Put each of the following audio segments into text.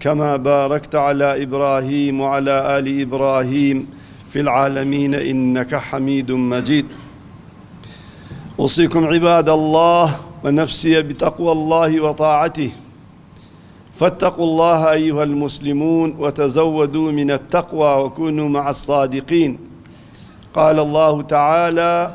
كما باركت على إبراهيم وعلى آل إبراهيم في العالمين إنك حميد مجيد أوصيكم عباد الله ونفسي بتقوى الله وطاعته فاتقوا الله أيها المسلمون وتزودوا من التقوى وكونوا مع الصادقين قال الله تعالى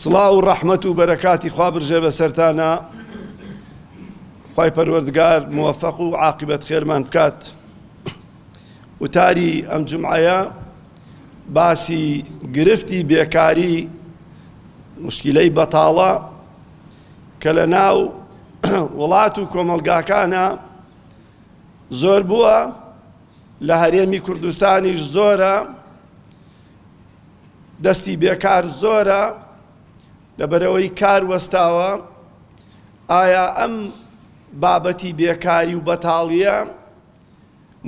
سڵاو و ڕەحمەت و بەرەکاتی خوا برژێ بەسەرتانا خی پەروەردگار موفق و عاقبەت خێرمان بکات وتاری ئەم جمعەیە باسی گرفتی بێکاری مشکلەی بەتاڵە کە لە ناو وڵات و کۆمەلگاکانە زۆر بووە لە هەرێمی کوردستانیش زۆرە، دەستی بێکار زۆرە، لەبەرئەوەی کار وەستاوە، ئایا ئەم بابەتی بێکاری و بەتاڵییە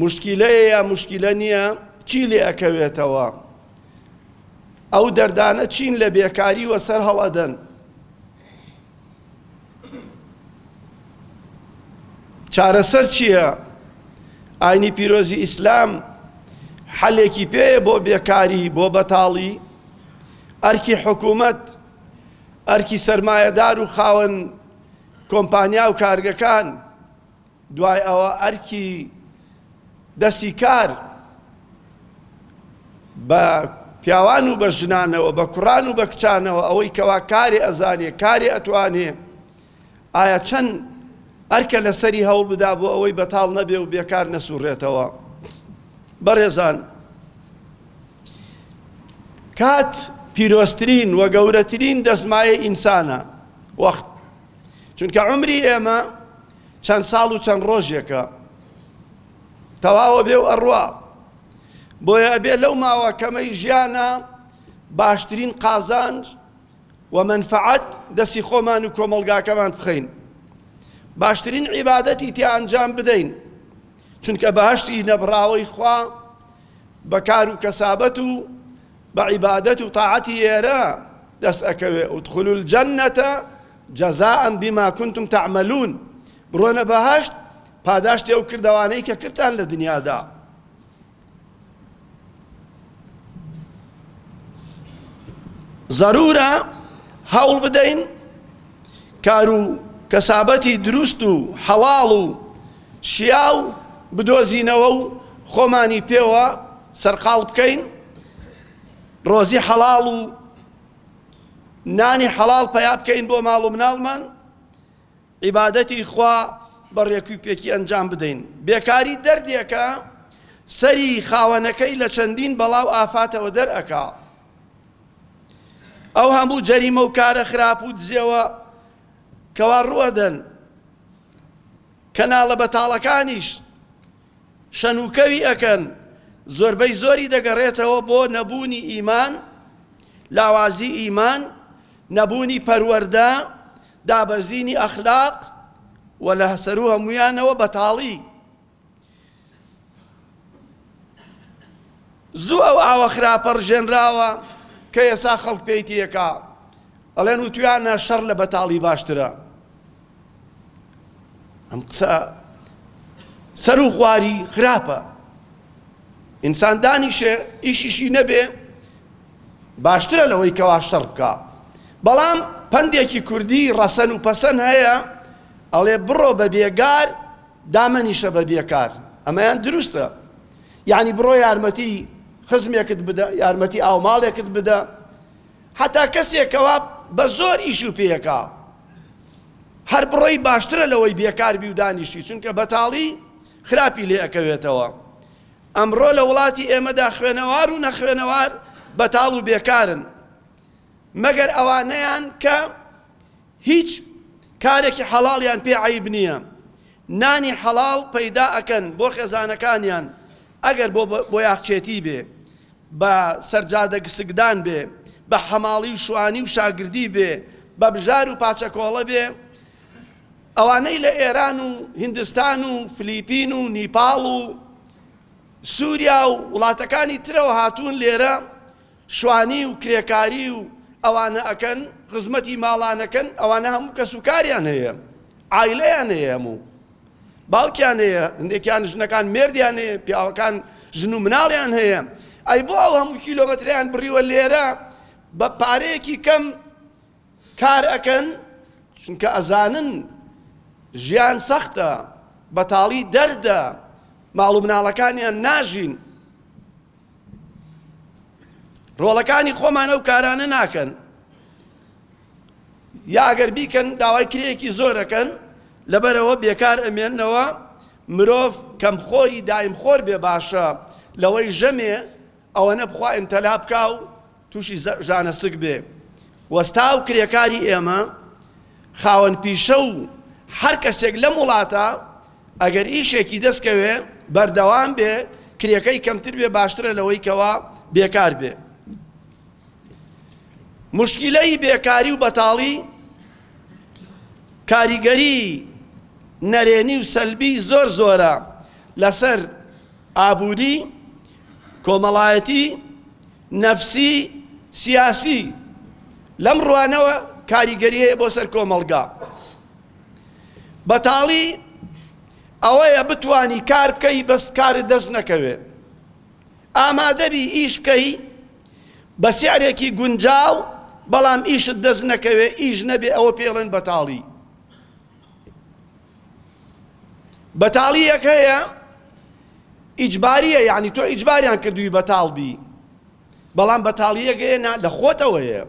موشکیلەیە یا موشکیلە نییە؟ چی لێ ئەکەوێتەوە؟ ئەو دەردانە چین لە بێکاریوە سەر هەڵئەدەن؟ چارەسەر چییە؟ ئاینی پیرۆزی ئیسلام حەلێکی پێیە بۆ بێکاری بۆ بەتاڵی ئەرکی حکوومەت ئەرکی سەرمایەدار و خاوەن کۆمپانیا و کارگەکان دوای ئەوە ئەرکی دەستی کار بە پیاوان و بە ژنانەوە بە کوڕان و بە کچانەوە ئەوەی کەوا کارێ ئەزانێ کارێ ئەتوانێ ئایا چەند ئەرکە لەسەری هەوڵ بدا بۆ ئەوەی بەتاڵ نەبێ و بێکار نەسوڕێتەوە بەڕێزان کات پیرۆسترین و گەورەترین دەستمایە ئینسانە وەخت چونکە عمری ئێمە چەند ساڵ و چەند ڕۆژێکە تەواوە بێ و ئەڕوا بۆیە ئەبێ لەو ماوە کەمەی ژیانە باشترین قازانج و منفعەت دەسی خۆمان و کۆمەلگاکەمان بخەین باشترین عیبادەتی تێ ئەنجام بدەین چونکە بەهشتی نەبراوەی خوا بەکار و کەسابەت و بە عیبادەت و تاعەتی ئێرە دەست ئەکەوێ ادخلوا الجنە جزاء بما کنتم تعملون بڕۆنە بەهەشت پاداشتی ئەو کردەوانەی کە کردتان لە دنیادا ضرورە هەوڵ بدەین کار و کەسابەتی دروست و حەڵاڵ و شیاو بدۆزینەوە و خۆمانی پێوە سەرقاڵ بکەین ڕۆزی حەڵاڵ و نانی حەڵاڵ پەیا بکەین بۆ ماڵ و مناڵمان عیبادەتی خوا بە ڕێکوی پێکی ئەنجام بدەین بێکاری دەردێکە سەری خاوەنەکەی لە چەندین بەڵاو ئافاتەوە دەرئەکا ئەو هەموو جەریمە و کارە خراپ و دزێوە کەوا ڕوەدەن کەناڵە بەتاڵەکانیش شەنوکەوی ئەکەن زۆربەی زۆری دەگەڕێتەوە بۆ نەبوونی ئیمان لاوازی ئیمان نەبوونی پەروەەردە دابەزینی ئەخلاق و لە هەسەرو هەمویانەوە بەتاڵی زوو ئەو ئاوە خراپە ڕژێنراوە کە ئێسا خەڵک پێیتیەکە ئەڵێن و تویانە شەڕ لە بەتاڵی باشترە ئەم قسە سەر و خواری خراپە ئینسان دانیشێ ئیشیشی نەبێ باشترە لەوەی کەوا شەڕ بکە بەڵام پەندێکی کوردی ڕەسەن و پەسەن هەیە ئەڵێ بڕۆ بە بێگار دامەنیشە بە بێکار ئەمەیان دروستە یعنی بڕۆ یارمەتی خزمێکت بدە یارمەتی ئاوماڵێکت بدە هەتا کەسێک کەوا بە زۆر ئیش و پێکا هەر بڕۆی باشترە لەوەی بێکار بی و دانیشتی چونکە بەتاڵی خراپی لێ ئەکەوێتەوە ئەمڕۆ لە وڵاتی ئێمەدا خوێنەوار و نەخوێنەوار بەتاڵ و بێکارن مەگەر ئەوانەیان کە هیچ کارێکی حەڵاڵیان پێ عیب نییە نانی حەڵاڵ پەیدا ئەکەن بۆ خێزانەکانیان ئەگەر بۆ یاخچێتی بێ بە سەرجادە گسکدان بێ، بە حەماڵی و شوانی و شاگردی بێ، بە بژار و پاچەکۆڵە بێ، ئەوانەی لە ئێران و هیندستان و فلیپین و نیپاڵ و سوریا و وڵاتەکانی ترەوە هاتوون لێرە شوانی و کرێکاری و ئەوانە ئەکەن، خزمەتی ماڵانەکەن، ئەوانە هەموو کەسوکاریان هەیە، عایلەیان هەیە هەموو. باوکیان هەیە هەندێکیان ژنەکان مێردیان هەیە پیاوەکان ژن و مناڵیان هەیە ئەی بۆ ئەو هەموو کیلۆمەتریان بڕیوە لێرە بە پارەیەکی کەم کار ئەکەن چونکە ئەزانن ژیان سەختە بەتاڵی دەردە ماڵ و مناڵەکانیان ناژین ڕۆڵەکانی خۆمان ئەو کارانە ناکەن یا ئەگەر بیکەن داوای کرێیەکی زۆر ئەکەن لەبەرئەوە بێکار ئەمێننەوە، مرۆڤ کەم خۆری دایم خۆر بێ باشە لەوەی ژەمێ ئەوەنە بخوا ئیمتەلا بکا و توشی ژانە سک بێ، وەستا و کرێکاری ئێمە خاوەن پیشە و هەر کەسێک لەم وڵاتە ئەگەر ئیشێکی دەست کەوێ بەردەوام بێ کرێکەی کەمتر بێ باشترە لەوەی کەوا بێکار بێ. موشکیلەی بێکاری و بەتاڵی کاریگەری نەرێنی و سەلبی زۆر زۆرە لەسەر ئابووری کۆمەڵایەتی نەفسی سیاسی لەم ڕوانەوە کاریگەریەیە بۆ سەر کۆمەڵگا بەتاڵی ئەوەیە بتانی کار بکەی بەس کارت دەست نەکەوێت ئامادەبی ئیش بکەی بە سعرێکی گونجاو بەڵام ئیشت دەست نەکەوێ ئیش نەبێ ئەوە پێڵێن بەتاڵی بەتاڵیەک هەیە ئیجباریە یعنی تۆ ئیجباریان کردووی بەتاڵ بی بەڵام بەتاڵیەک هەیە لە خۆتەوەیە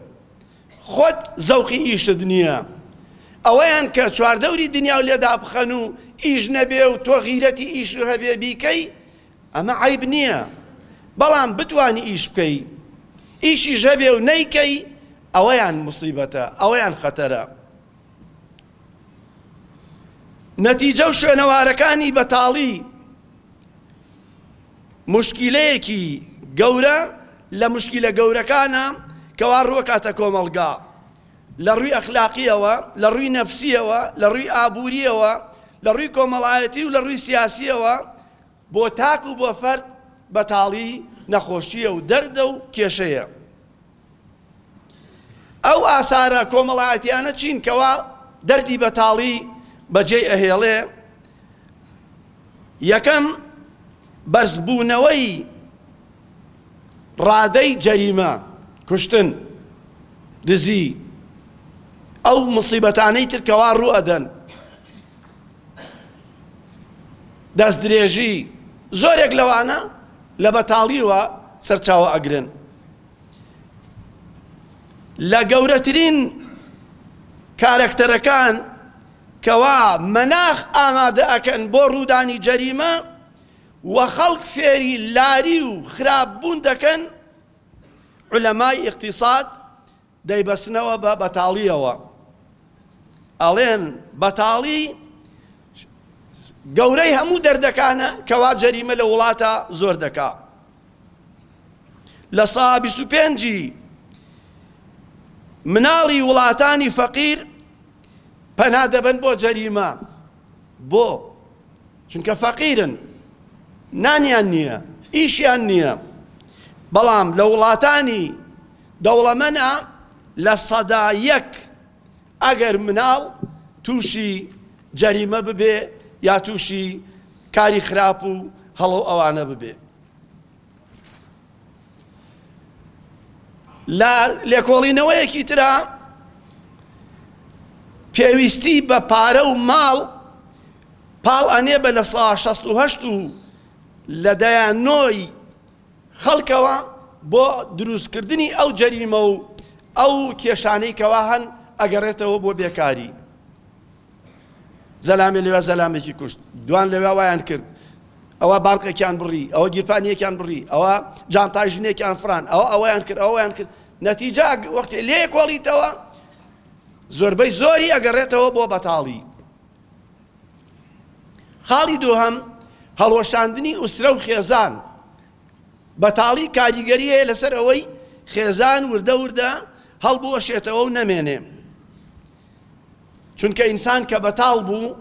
خۆت زەوقی ئیشت نییە ئەوەیان کە چواردەوری دنیا و لێدا بخەن و ئیش نەبێ و تۆ غیرەتی ئیش هەبێ بیکەی ئەمە عەیب نییە، بەڵام بتوانی ئیش بکەی، ئیشیش هەبێ و نەیکەی ئەوەیان موسیبەتە، ئەوەیان خەتەرە. نەتیجە و شوێنەوارەکانی بەتاڵی موشکیلەیەکی گەورە لە موشکیلە گەورەکانە کەوا ڕووەکاتە کۆمەڵگا لە ڕووی ئەخلاقیەوە لە ڕووی نەفسیەوە لە ڕووی ئابووریەوە لە ڕووی کۆمەڵایەتی و لە ڕووی سیاسیەوە بۆ تاک و بۆ فەرد بەتاڵی نەخۆشییە و دەردە و کێشەیە. ئەو ئاسارە کۆمەڵایەتیانە چین کەوا دەردی بەتاڵی بەجێی ئەهێڵێ؟ یەکەم بەرزبوونەوەی ڕادەی جەریمە کوشتن دزی ئەو مصیبەتانەی تر کەوا ڕوو ئەدەن دەستدرێژی، زۆرێک لەوانە لە بەتاڵییەوە سەرچاوە ئەگرن. لە گەورەترین کارەکتەرەکان کەوا مەناخ ئامادە ئەکەن بۆ ڕوودانی جەریمە و خەڵک فێری لاری و خراپ بوون دەکەن، عولەمای ئیقتیساد دەیبەستنەوە بە بەتاڵییەوە ئەڵێن بەتاڵی گەورەی هەموو دەردەکانە کەوا جەریمە لە وڵاتە زۆر دەکا لە سا بیست و پێنجی مناڵی وڵاتانی فەقیر پەنا دەبن بۆ جەریمە بۆ چونکە فەقیرن نانیان نییە ئیشیان نییە بەڵام لە وڵاتانی دەوڵەمەنە لە سەدا یەک ئەگەر مناڵ تووشی جەریمە ببێ یا تووشی کاری خراپ و هەڵەو ئەوانە ببێ لە لێکۆڵینەوەیەکی ترا پێویستی بە پارە و ماڵ پاڵ ئەنێ بە لە سا شەست و هەشت و لە دەیان نۆی خەڵکەوە بۆ دروستکردنی ئەو جەریمە و ئەو کێشانەی کەوا هەن ئەگەڕێتەوە بۆ بێکاری زەلامێ لەوێ زەلامێکی کوشت دوان لەوێ وایان کرد ئەوە بانقێکیان بڕی ئەوە گیرفانیەکیان بڕی ئەوە جانتای ژنێکیان فران ئەوە ئەویان کرد ئەویان کرد نەتیجا وەختی لێ کۆڵیتەوە زۆربەی زۆری ئەگەڕێتەوە بۆ بەتاڵی خاڵی دووهەم، هەڵوەشاندنی ئوسرە و خێزان، بەتاڵی کاریگەری هەیە لەسەر ئەوەی خێزان وردە وردە هەڵبوەشێتەوە و نەمێنێ. چونکە ئینسان کە بەتاڵ بوو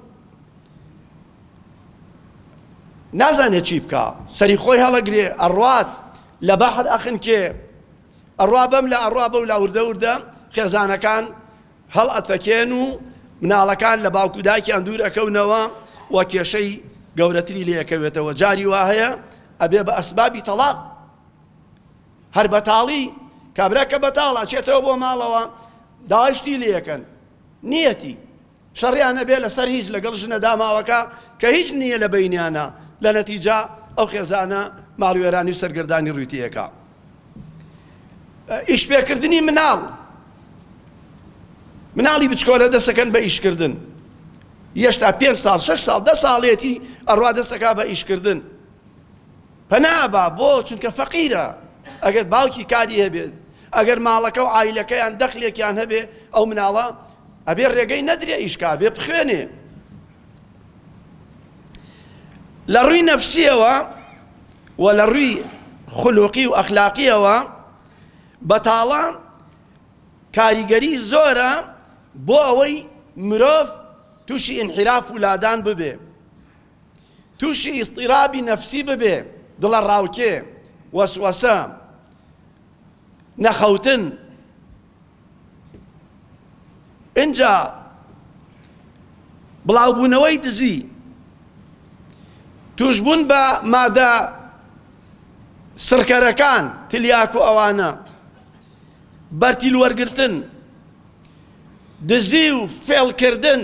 نازانێت چی بکە سەری خۆی هەڵەگرێ ئەڕات لە بەحر ئەخنکێ ئەڕوا بەم لە ئەڕوا بەو لاوردە وردە خێزانەکان هەڵئەتپەکێن و مناڵەکان لە باوک و دایکیان دوور ئەکەونەوە و کێشەی گەورەتری لێ ئەکەوێتەوە جاری وا هەیە ئەبێ بە ئەسبابی تەڵاق هەر بەتاڵی کابرا کە بەتاڵ ئەچێتەوە بۆ ماڵەوە داشتی لێەکەن نیەتی شەڕیان ئەبێ لەسەر هیچ لەگەڵ ژنە داماوەکە کە هیچ نییە لە بینیانە لە نەتیجا ئەو خێزانە ماڵوێرانی و سەرگردانی ڕویتیەکە ئیشپێکردنی مناڵ مناڵی بچکۆلە دەسەکەن بە ئیشکردن یەشتا پێ ساڵ شش ساڵ دە ساڵێتی ئەڕوا دەسەکە بە ئیشکردن پەنابا بۆ چونکە فەقیرە ئەگەر باوکی کاری هەبێت ئەگەر ماڵەکە و ئایلەکەیان دەخلێکیان هەبێ ئەو مناڵە ئەبێ ڕێگەی نەدرێ ئیشکا بێ بخوێنێ لە ڕووی نەفسیەوە و لە ڕووی خلوقی و ئەخلاقیەوە بەتاڵە کاریگەری زۆرە بۆ ئەوەی مرۆڤ تووشی ئینحراف و لادان ببێ تووشی ئیسطیرابی نەفسی ببێ دڵە ڕاوکێ وەسوەسە نەخەوتن ئینجا بڵاوبوونەوەی دزی توشبوون بە مادە سڕکەرەکان تلیاک و ئەوانە بەرتیل وەرگتن دزی و فێڵکردن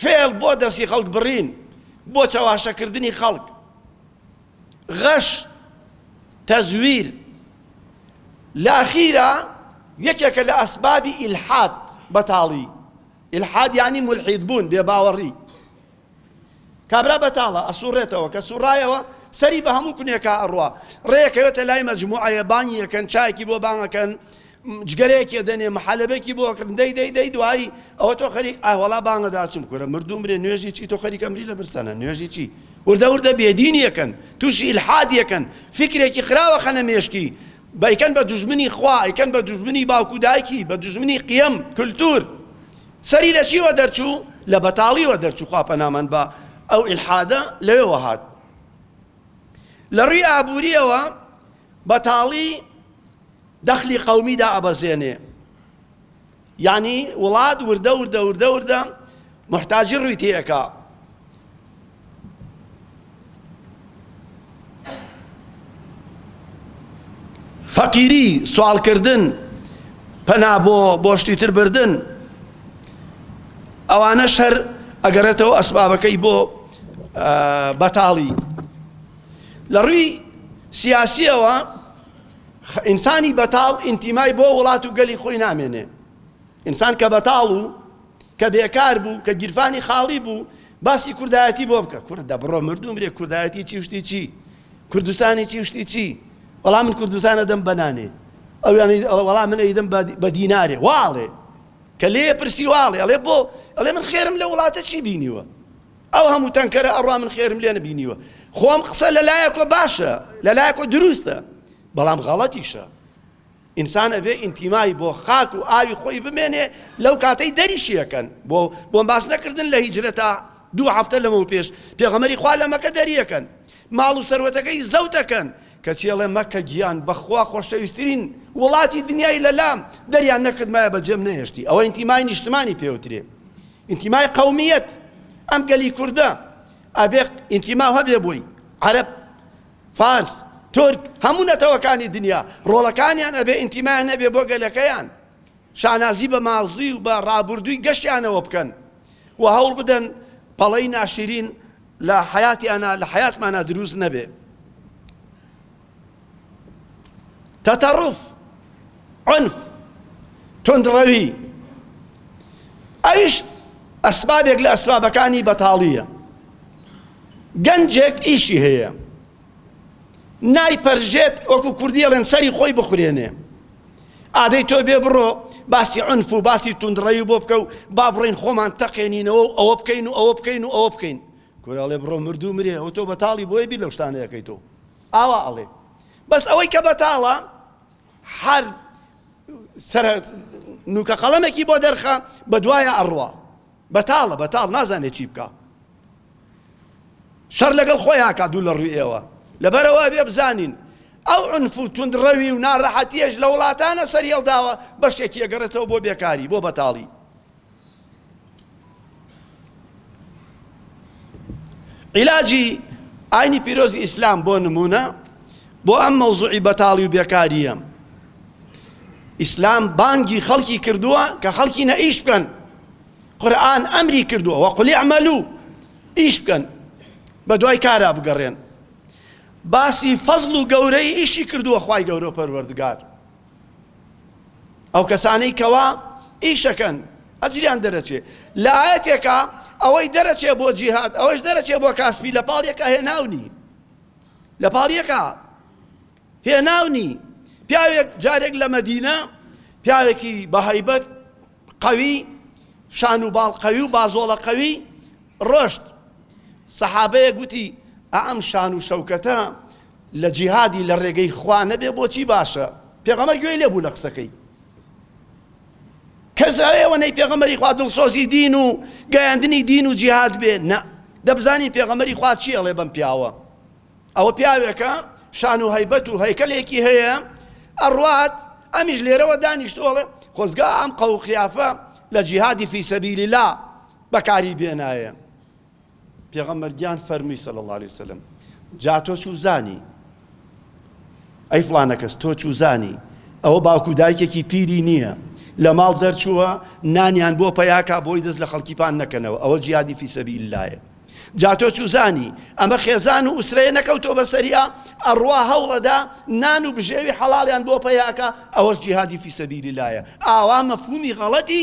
فێڵ بۆ دەستی خەڵک بڕین بۆ چەواشەکردنی خەڵک غەش، تەزویر، لە ئەخیرا یەکێکە لە ئەسبابی ئیلحاد، بەتاڵی. ئیلحاد یانی مولحید بوون، بێباوەڕی. کابرا بەتاڵە، ئەسوڕێتەوە، کە سوڕایەوە سەری بە هەموو کونێکا ئەڕوا. ڕێ ئەکەوێتە لای مەجموعەیە، بانگی ئەکەن، چایەکی بۆ بانگ ئەکەن، جگەرەیەکێ دەنێ محەلەبەکی بۆ کڕن دەی دەی دەی دوایی ئەوە تۆ خەری ئاهۆڵا بانگە داچم کورە مردوو مرێ نوێژی چی تۆ خەریکە مری لە برسەنە نوێژی چی وردە وردە بێدینیەکەن تووشی الحادیەکەن فکرێکی خراوە خەنە مێشکی بەیکەن بە دژمنی خوا ئەیکەن بە دژمنی باوکو دایکی بە دژمنی قیەم کللتور سەری لە چیوە دەرچوو لە بەتاڵیوە دەرچوو خوا پەنامان بە ئەو الحادە لەوێوە هات لە ڕووی ئابووریەوە بەتاڵی دەخلی قەومی دائەبەزێنێ یانی وڵات وردە وردە وردە وردە محتاجی ڕووی تێئەکا فەقیری سوالکردن پەنا بۆ بۆ شتی تر بردن ئەوانە شەر ئەگەرێتەوە ئەسبابەکەی بۆ بەتاڵی لە ڕووی سیاسیەوە ئینسانی بەتاڵ ئینتیمای بۆ وڵات و گەلی خۆی نامێنێ ئینسان کە بەتاڵ و کە بێکار بوو کە گیرفانی خاڵی بوو باسی کوردایەتی بۆ بکە کورد دەبڕۆ مردوم رێ کوردایەتی چی شتی چی کوردستانی چی شتی چی وەڵام من کوردستانە دەم بەنانێ ئەو وەڵام من ئەیدەم بە دینارێ واڵێ کە لێ پرسی واڵێ ئەڵێ بۆ ئەڵێ من خێرم لە وڵاتە چی بینیوە ئەو هەموو تەنکەرە ئەڕوا من خێرم لێ نەبینیوە خۆم قسە لە لایەکۆ باشە لە لایەکۆ دروستە بەڵام غەڵەتیشە ئینسان ئەبێ ئینتیمای بۆ خاک و ئاوی خۆی بمێنێ لەو کاتەی دەریشیەکەن بۆ بۆم باس نەکردن لە هیجرەتا دوو هەفتە لەمە و پێش پێغەمەری خوا لە مەکە دەریەکەن ماڵ و سەروەتەکەی زەوتەکەن کەچی ئەڵێ مەکە گیان بەخوا خۆشەویستترین وڵاتی دنیای لەلام دەریان نەکردمایە بەجێم نەهێشتی ئەوە ئینتیمای نیشتمانی پێوترێ ئینتیمای قەومیەت ئەم گەلی کوردە ئەبێ ئینتیما هەبێ بۆی عەرەب فارس تورک هەموو نەتەوەکانی دنیا ڕۆڵەکانیان ئەبێ ئینتیمایان نەبێ بۆ گەلەکەیان شانازی بە مازی و بە ڕابردووی گەشتیانەوە بکەن و هەوڵ بدەن پەڵەی ناشرین لە حیاتیانە لە حیاتمانە دروست نەبێ تەتەڕوف عنف تندڕەوی ئەویش ئەسبابێک لە ئەسبابەکانی بەتاڵیە گەنجێک ئیشی هەیە نایپەرژێت وەکو کوردی ئەڵێن سەری خۆی بخورێنێ ئادەی تۆ بێ بڕۆ باسی عنف و باسی تونندڕەوی بۆ بکە و با بڕین خۆمان تەقێنینەوە و ئەوە بکەین و ئەوە بکەین و ئەوە بکەین کوراڵێ بڕۆ مردوو مرێ ئەو تۆ بەتاڵی بۆی بیر لە شتانەکەی تۆ ئاوا ئەڵێ بەس ئەوەی کە بەتاڵە هەر سەرە نوکە قەڵەمێکی بۆ دەرخە بە دوایە ئەڕوا بەتاڵە بەتاڵ نازانێت چی بکە شەر لەگەڵ خۆیاکە دوو لە ڕووی ئێوە لەبەرەوە بێ بزانین ئەو عنف و توند ڕەوی و ناڕەحەتیەش لە وڵاتانە سەریەڵداوە بەشێکی ئەگەڕێتەوە بۆ بێکاری بۆ بەتاڵی عیلاجی ئاینی پیرۆزی ئیسلام بۆ نمونە بۆ ئەم مەوزوعی بەتاڵی و بێکاریە ئیسلام بانگی خەڵکی کردووە کە خەڵکی نە ئیش بکەن قورآن ئەمری کردووە وە قولی عملو ئیش بکەن بە دوای کارا بگەڕێن باسی فەزل و گەورەی ئیشی کردووە خی گەورە پەروەردگار ئەو کەسانەی کەوا ئیشەکەن ئەجریان دەرەچێ لە ئاەتێکە ئەوەی دەرەچێ بۆ جیهات ئەوەش دەرەچێ بۆ کاسپی لە پاڵیەکە هێناونی لە پاڵیەکە هێناونی پیاوێک جارێک لە مەدینە پیاوێکی بەهیبەت قەوی شان و باڵ قەوی و بازۆڵە قەوی ڕۆشت سەحابەیە گوتی ئەم شان و شەوکەتە لە جیهادی لە ڕێگەی خوا نەبێ بۆچی باشە پێغەمەر گوێی لێ بوو لە قسەکەی کەس ئەوێوە نەی پێغەمەری خوا دڵسۆزی دین و گەیاندنی دین و جیهاد بێ نە دەبزانین پێغەمەری خوا چی ئەڵێ بەم پیاوە ئەوە پیاوێکە شان و هەیبەت و هەیکەلێکی هەیە ئەڕوات ئەمیش لێرەوە دانیشتۆڵێ خۆزگا ئەم قەوقیافە لە جیهادی فیسەبیلی لا بەکاری بێنایە پێغەمبەر گیان فەرمووی صلی اللە علیە وسلم جا تۆ چوزانی ئەی فڵانەکەس تۆ چوزانی ئەوە باوکو دایکێکی پیری نییە لە ماڵ دەرچووە نانیان بۆ پیاکە بۆی دەست لە خەڵکی پان نەکەنەوە ئەوە جیادی فیسەبی لایە جاتۆ چوزانی ئەمە خێزان و ئوسرەیە نەکەوتۆ بە سەریا ئەڕوا هەوڵەدا نان و بژێوی حەڵالیان بۆ پیاکە ئەوەش جیهادی فیسەبی لایە ئاوا مەفهومی غەڵەتی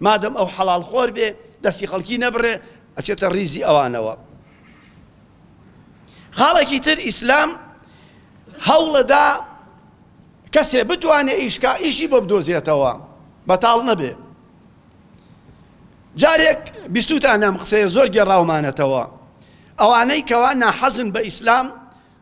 مادەم ئەو حەڵاڵ خۆر بێ دەستی خەڵکی نەبڕێ ئەچێتە ڕیزی ئەوانەوە خاڵێکی تر ئیسلام هەوڵەدا کەسێ بتوانێ ئیشکا ئیشی بۆ بدۆزێتەوە بەتاڵ نەبێ جارێک بیستوتان ئەم قسەیە زۆر گێڕاومانەتەوە ئەوانەی کەوا ناحەزن بە ئیسلام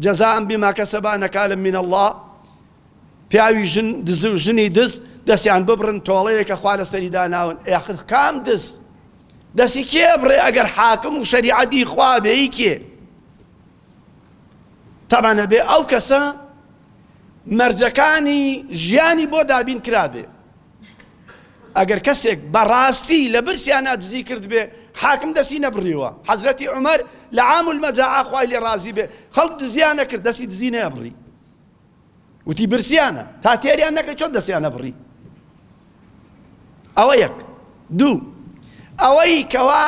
جزاء بما کسبا نکالا من اللە پیاوی ژن دزو ژنی دز دەستیان ببرن تۆڵەیەکە خوا لەسەری داناون ئێخر کام دز دەسی کێ بڕێ ئەگەر حاکم و شەریعەتی خوا بێی کێ تەمانە بێ ئەو کەسە مەرجەکانی ژیانی بۆ دابین کرابێ ئەگەر کەسێک بەڕاستی لە برسیانا دزی کردبێ حاکم دەسی نەبڕیوە حەزرەتی عومەر لە عام المەجاعە خوای لێ ڕازی بێ خەڵک دزیان نەکرد دەسی دزی نەبڕی وتی برسیانە تا تێریان نەکرد چۆن دەستیان نەبڕی ئەوە یەک دوو ئەوەی کەوا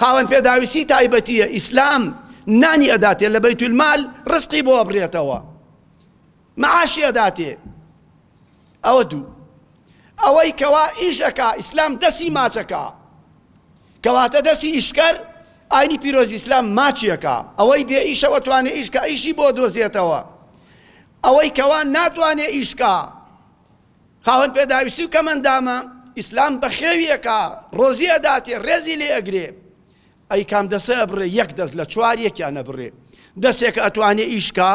خاوەن پێداویستی تایبەتیە ئیسلام نانی ئەداتێ لە بەیتولمال ڕستقی بۆ ئەبرێتەوە معاشی ئەداتێ ئەوە دوو ئەوەی کەوا ئیش ئەکا ئیسلام دەسی ماچەکا کەواتە دەسی ئیشکەر ئاینی پیرۆزی ئیسلام ماچیەکە ئەوەی بێ ئیشەوە توانێ ئیشکە ئیشی بۆ دۆزێتەوە ئەوەی کەوا ناتوانێ ئیشکا خاوەن پێداویستی و کەمەندامە ئیسلام بەخێویەکە ڕۆزی ئەداتێ ڕێزی لێ ئەگرێ ئەی کام دەسە ئەبڕێ یەک دەست لە چوار یەکیان ئەبڕێ دەسێکە ئەتوانێ ئیش کا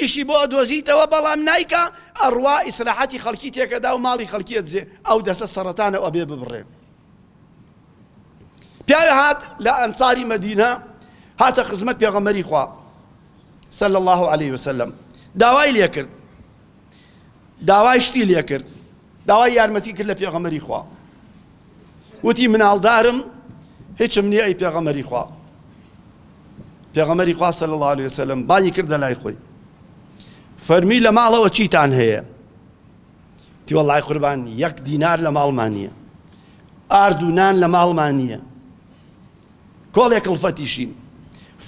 ئیشی بۆ ئەدۆزیتەوە بەڵام نایکا ئەڕوا ئیسراحەتی خەڵکی تێکەدا و ماڵی خەڵکی ئەدزێ ئەو دەسە سەرەتانە ئەبێ ببڕێ پیاوێ هات لە ئەنساری مەدینە هاتە خزمەت پێغەمەری خوا سەل الله عليه وسلم داوای لێ کرد داوای شتی لێ کرد داوای یارمەتی کرد لە پێغەمەری خوا وتی مناڵدارم هیچم نییە ئەی پێغەمەری خوا پێغەمەری خوا صلی الله علیه وسلم بانی کردە لای خۆی فەرمی لە ماڵەوە چیتان هەیە تی وەڵای قوربان یەک دینار لە ماڵمان نییە ئارد و نان لە ماڵمان نییە کۆڵێک کڵفەتیشین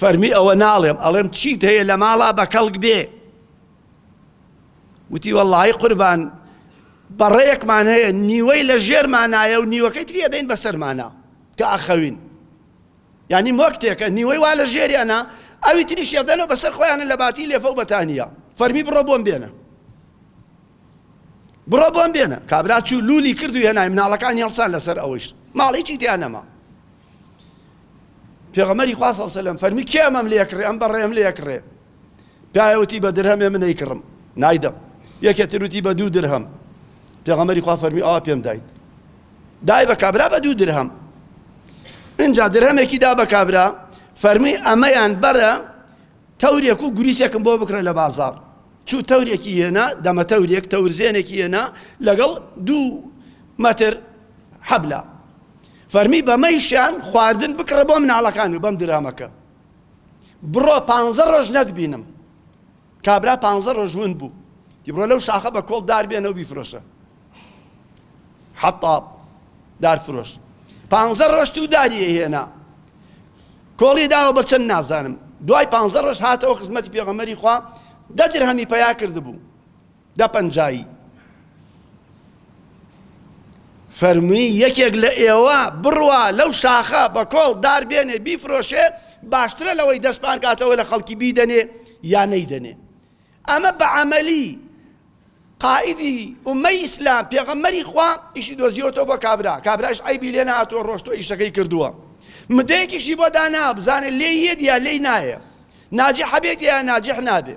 فەرمی ئەوە ناڵێم ئەڵێم چیت هەیە لە ماڵا بە کەڵک بێ وتی، وەڵڵاهی قوربان بەڕەیەکمان هەیە نیوەی لە ژێرمانایە و نیوەکەی تری ئەدەین بە سەرمانا کە ئەخەوین. یانی مۆکتێکە نیوەی وا لە ژێریانە ئەوی تریشی ئەدەنەوە بەسەر خۆیانە لە باتی لێفە و بەتانیا. فەرمی بڕۆ بۆم بێنە. بڕۆ بۆم بێنە. کابرا چوو لولی کرد و هێنای مناڵەکانی هەڵسان لەسەر ئەوەیش. ماڵ هیچی تیا نەما. پێغەمبەری خوا صلی الله علیه و سلم فەرمی کێمەم لێکڕێ ئەم بەڕێم لێکڕێ. پیاێ وتی بە درهەمێ من ئەیکڕم نایدەم یەکێ تر وتی بە دوو درهەم پێغەمبەری خوا فەرمی ئاوا پێم دایت دای بە کابرا بە دوو درهەم ئینجا درهەمێکی دا بە کابرا فەرمی ئەمەیان بەرە تەورێک و گوریسێکم بۆ بکرە لە بازار چوو تەورێکی هێنا دەمە تەورێک تەورزێنێکی هێنا لەگەڵ دوو مەتر حەبلا فەرمی بەمەیشان خواردن بکڕە بۆ مناڵەکان و بەم درامەکە بڕۆ پانزە ڕۆژ نەتبینم. کابرا پانزە ڕۆژ ون بوو. تی بڕۆ لەو شاخە بە کۆڵ دار بێنە و بیفرۆشە. حەتاب دارفرۆش پانزە ڕۆژ تو داری ئەهێنا. کۆڵی داوە بە چەند نازانم. دوای پانزە ڕۆژ هاتەوە خزمەتی پێغەمبەری خوا دە درهەمی پەیا کردبوو. دە پەنجایی. فەرمووی یەکێک لە ئێوە بڕوا لەو شاخە بە کۆڵ دار بێنێ بیفرۆشێ باشترە لەوەی دەستپان کاتەوە لە خەڵکی بیدەنێ یا نەیدەنێ ئەمە بە عملی قائدی ئومەی ئیسلام پێغەمەری خوا ئیشی دۆزیەوەەوە بە کابرا کابراش ئەیبی لێ نهاتوە ڕۆشتۆ ئیشەکەی کردووە مدەیەکیشی بۆ دانا بزانێت لێ یەت یا لێی نایە ناجی حەبێت یا ناجح نابێ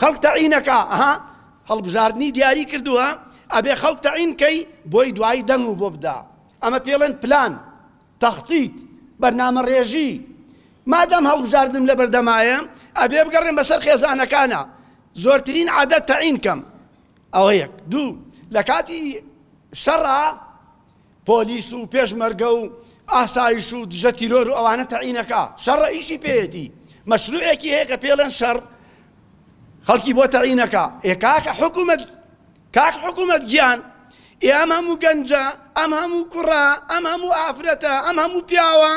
خەڵک تەعینەکا ئەها هەڵبژاردنی دیاری کردووە ئەبێ خەڵک تەعین کەی بۆی دوایی دەنگ و بۆ بدا ئەمە پێڵێن پلان تەخطیت بەرنامە ڕێژی مادەم هەڵبژاردنم لە بەردەمایە ئەبێ بگەڕێن بەسەر خێزانەکانە زۆرترین عادەت تەعین کەم ئەوە یەک دوو لە کاتی شەڕا پۆلیس و پێشمەرگە و ئاسایش و دژە تیرۆر و ئەوانە تەعینەکا شەڕە ئیشی پێیەتی مەشروعێکی هەیە کە پێڵێن شەڕ خەڵکی بۆ تەعینەکە ئێ کاکە حکوومەت کاک حکوومەت گیان ئێ ئەم هەموو گەنجە ئەم هەموو کوڕە ئەم هەموو ئافرەتە ئەم هەموو پیاوە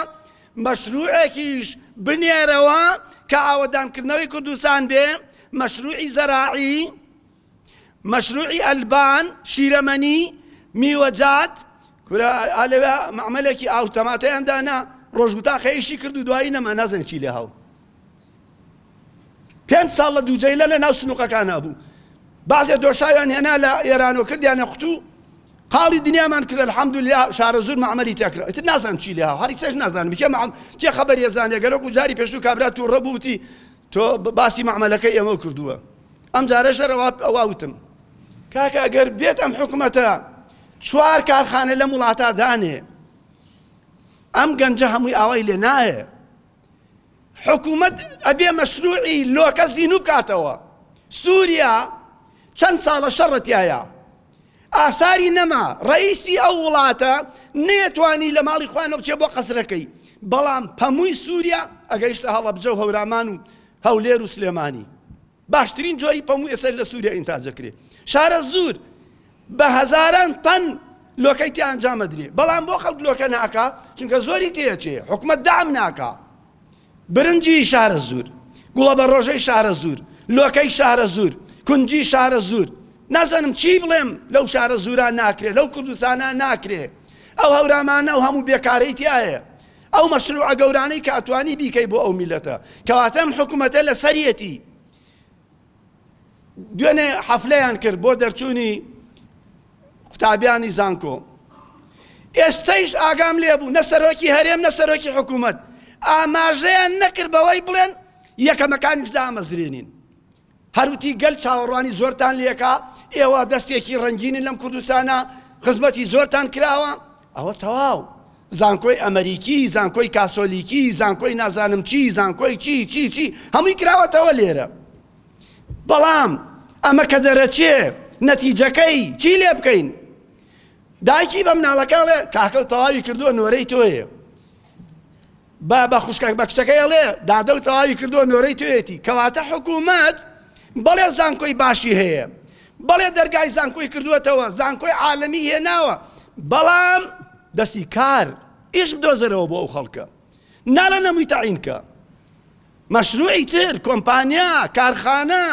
مەشروعێکیش بنێرەوە کە ئاوەدانکردنەوەی کوردستان بێ مەشروعی زەراعی مەشروعی ئەلبان شیرەمەنی میوەجات کورە ئالەوێ مەعمەلێکی ئاو تەماتەیان دانا ڕۆژگوتا خەیشی کرد و دوایی نەما نازن چی لێ هاو پێنج ساڵ لە دووجەیلە لە ناو سنووقەکان هەبوو بازێ دۆشاویان هێنا لە ئێران و کردیانە قوتو قاڵی دنیامان کرد الحەمدلله شارە زور معمەلی تێکرا ئیتر نازانم چی لێ هەڕی چش نازانم بکێ مەعم کێ خەبەر ێزانێ گەرەک و جاری پێشوو کابرا تو ڕەبووتی تۆ باسی معمەلەکە ئێمە کردووە ئەم جارەش هەر ئەوا ئەوا وتم. کاکە ئەگەر بێت ئەم حکومەتە چوار کارخانە لەم وڵاتە دانێ ئەم گەنجە هەمووی ئاوای لێ نایە حکوومەت ئەبێ مەشروعی لۆکە زینوو بکاتەوە سووریا چەند ساڵە شەڕەتایە ئاساری نەما ڕئیسی ئەو وڵاتە نێتوانی لە ماڵی خوانە بچێ بۆ قەسرەکەی بەڵام پەمووی سووریا ئەگەیشتە هەڵەبجە و هەورامان و هەولێر و سلێمانی باشترین جۆری پەموو ئێسەر لە سووریا ئینتاجەکرێ شارە زور بە هەزاران تەن لۆکەی تێ ئەنجامەدرێ بەڵام بۆ خەڵک لۆکە ناکا چونکە زۆری تێچێ حکومت دام ناکا برنجی شارە زور گوڵە بە ڕۆژەی شارە زور لۆکەی شارە زور کونجی شارە زور نازانم چی بڵێم لەو شارە زوران ناکرێ لەو کوردستانە ناکرێ ئەو هەورامانە و هەموو بێکارەی تایە ئەو مەشروعە گەورانەی کە ئەتوانی بیکەی بۆ ئەو میلەتە کەواتە ئەم حکومەتە لەسەریەتی دوێنێ حەفلەیان کرد بۆ دەرچوونی قوتابیانی زانکۆ ئێستەیش ئاگام لێبوو نە سەرۆکی هەرێم نە سەرۆکی حکوومەت ئاماژەیان نەکرد بەوەی بڵێن یەکەمەکانیش دامەزرێنین هەروتی گەل چاوەڕوانی زۆرتان لێکا ئێوە دەستێکی ڕەنگینن لەم کوردستانە خزمەتی زۆرتان کراوە ئەوە تەواو زانکۆی ئەمریکی زانکۆی کاسۆلیکی زانکۆی نازانم چی زانکۆی چی چی چی هەمووی کراوەتەوە لێرە بەڵام ئەمە کە دەرەچێ نەتیجەکەی چی لێ بکەین دایکی بە مناڵەکەڵێ کاکە تەواوی کردووە نۆرەی تۆیە با بە خوشکە بە کچەکەی ئەڵێ دادە و تەواوی کردووە نۆرەی تۆیەتی کەواتە حکوومەت بەڵێ زانکۆی باشی هەیە بەڵێ دەرگای زانکۆی کردووەتەوە زانکۆی عالمی هێناوە بەڵام دەستی کار ئیش بدۆزەرەوە بۆ ئەو خەڵکە نالە نەمووی تەعینکە مەشروعی تر کۆمپانیا کارخانە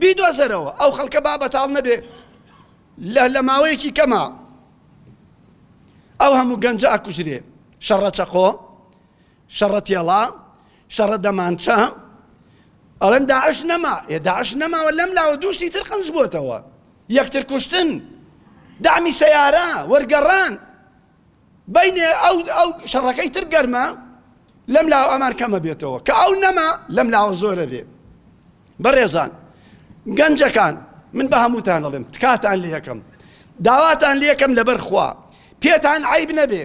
بیدۆزەرەوە ئەو خەڵکە با بەتاڵ نەبێ لە لە ماوەیەکی کەمە ئەو هەموو گەنجە ئەکوژرێ شەڕە چەقۆ شەڕە تێڵا شەڕە دەمانچە ئەڵێن داعش نەما ئێ داعش نەماوە لەم لاوە دووشتی تر قنج بووتەوە یەکتر کوشتن دامی سەیارە وەرگەڕان بینێ ئەو ئەو شەڕەکەی تر گەرمە لەم لاوە ئەمان کەمە بێتەوە کە ئەو نەما لەم لاوە زۆرە بێ بەڕێزان گەنجەکان من بە هەمووتان دەڵێم تکاتان لێکەم داواتان لێکەم لەبەر خوا پێتان عیب نەبێ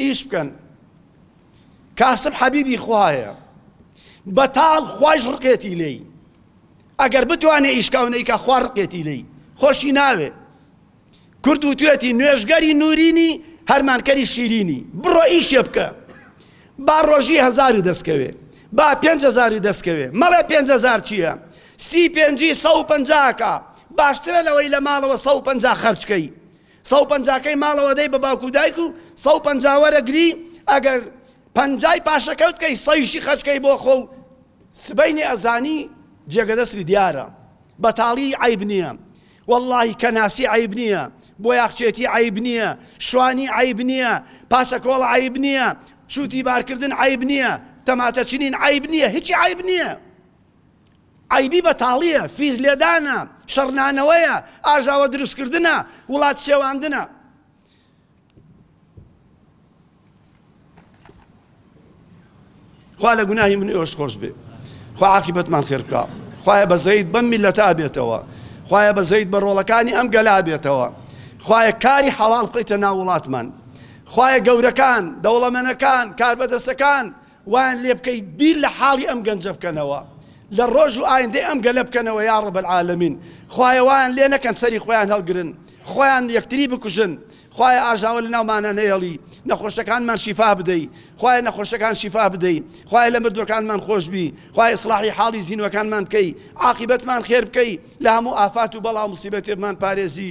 ئیش بکەن کاسب حەبیبی خوایە بەتاڵ خوش ڕقێتی لێی ئەگەر بتوانێ ئیشکاونەیکە خوا ڕقێتی لێی خۆشی ناوێ کورد وتوێتی نوێژگەری نورینی هەرمانکەری شیرینی بڕۆ ئیشێ بکە با ڕۆژی هەزاری دەستکەوێ با پێنج هەزاری دەستکەوێ مەڵێ پێنج هەزار چییە سی پێنجی سە و پەنجاکە باشترە لەوەی لە ماڵەوە سە و پەنجا خەرچکەی سە و پەنجاکەی ماڵەوە دەی بە باوکو دایک و سە و پەنجاوەرە گری ئەگەر پەنجای پاشەکەوت کەی سەیشی خەچکەی بۆ خۆ و سبینی ئەزانی جێگەدەستی دیارە بەتاڵی عیب نییە وەڵڵاهی کەناسی عەیب نییە، بۆیاخچێتی عەیب نییە، شوانی عەیب نییە، پاسەکۆڵ عەیب نییە، چووتی بارکردن عەیب نییە، تەماتە چنین عەیب نییە، هیچی عەیب نییە. عەیبی بەتاڵییە، فیز لێدانە، شەڕنانەوەیە، ئاژاوە دروستکردنە، وڵات شێواندنە. خوا لە گوناهی من ئێوەش خۆش بێ خوا عاقبەتمان خێرکە خوایە بەزەیت بەم میلەتا بێتەوە خوایە بەزەیت بە ڕۆڵەکانی ئەم گەلا بێتەوە خوایە کاری حەواڵ بخیتە ناو وڵاتمان خوایە گەورەکان دەوڵەمەنەکان کاربەدەسەکان وایان لێ بکەی بیر لە حاڵی ئەم گەنجە بکەنەوە لە ڕۆژ و ئایندەی ئەم گەلە بکەنەوە یا ڕەب العالمین خوایە وایان لێ نەکەن سەری خۆیان هەڵگرن خۆیان یەکتری بکوژن خوایە ئاژاوە لە ناومانە نەیەڵی نەخۆشەکانمان شیفا بدەی خوایە نەخۆشەکان شیفا بدەی خوایە لە مردوەکانمان خۆشببی خوای ئیسلاحی حاڵی زیینوەکانمان بکەی عاقبەتمان خێر بکەی لە هەموو ئافات و بەڵاو مسیبەتێبمان پارێزی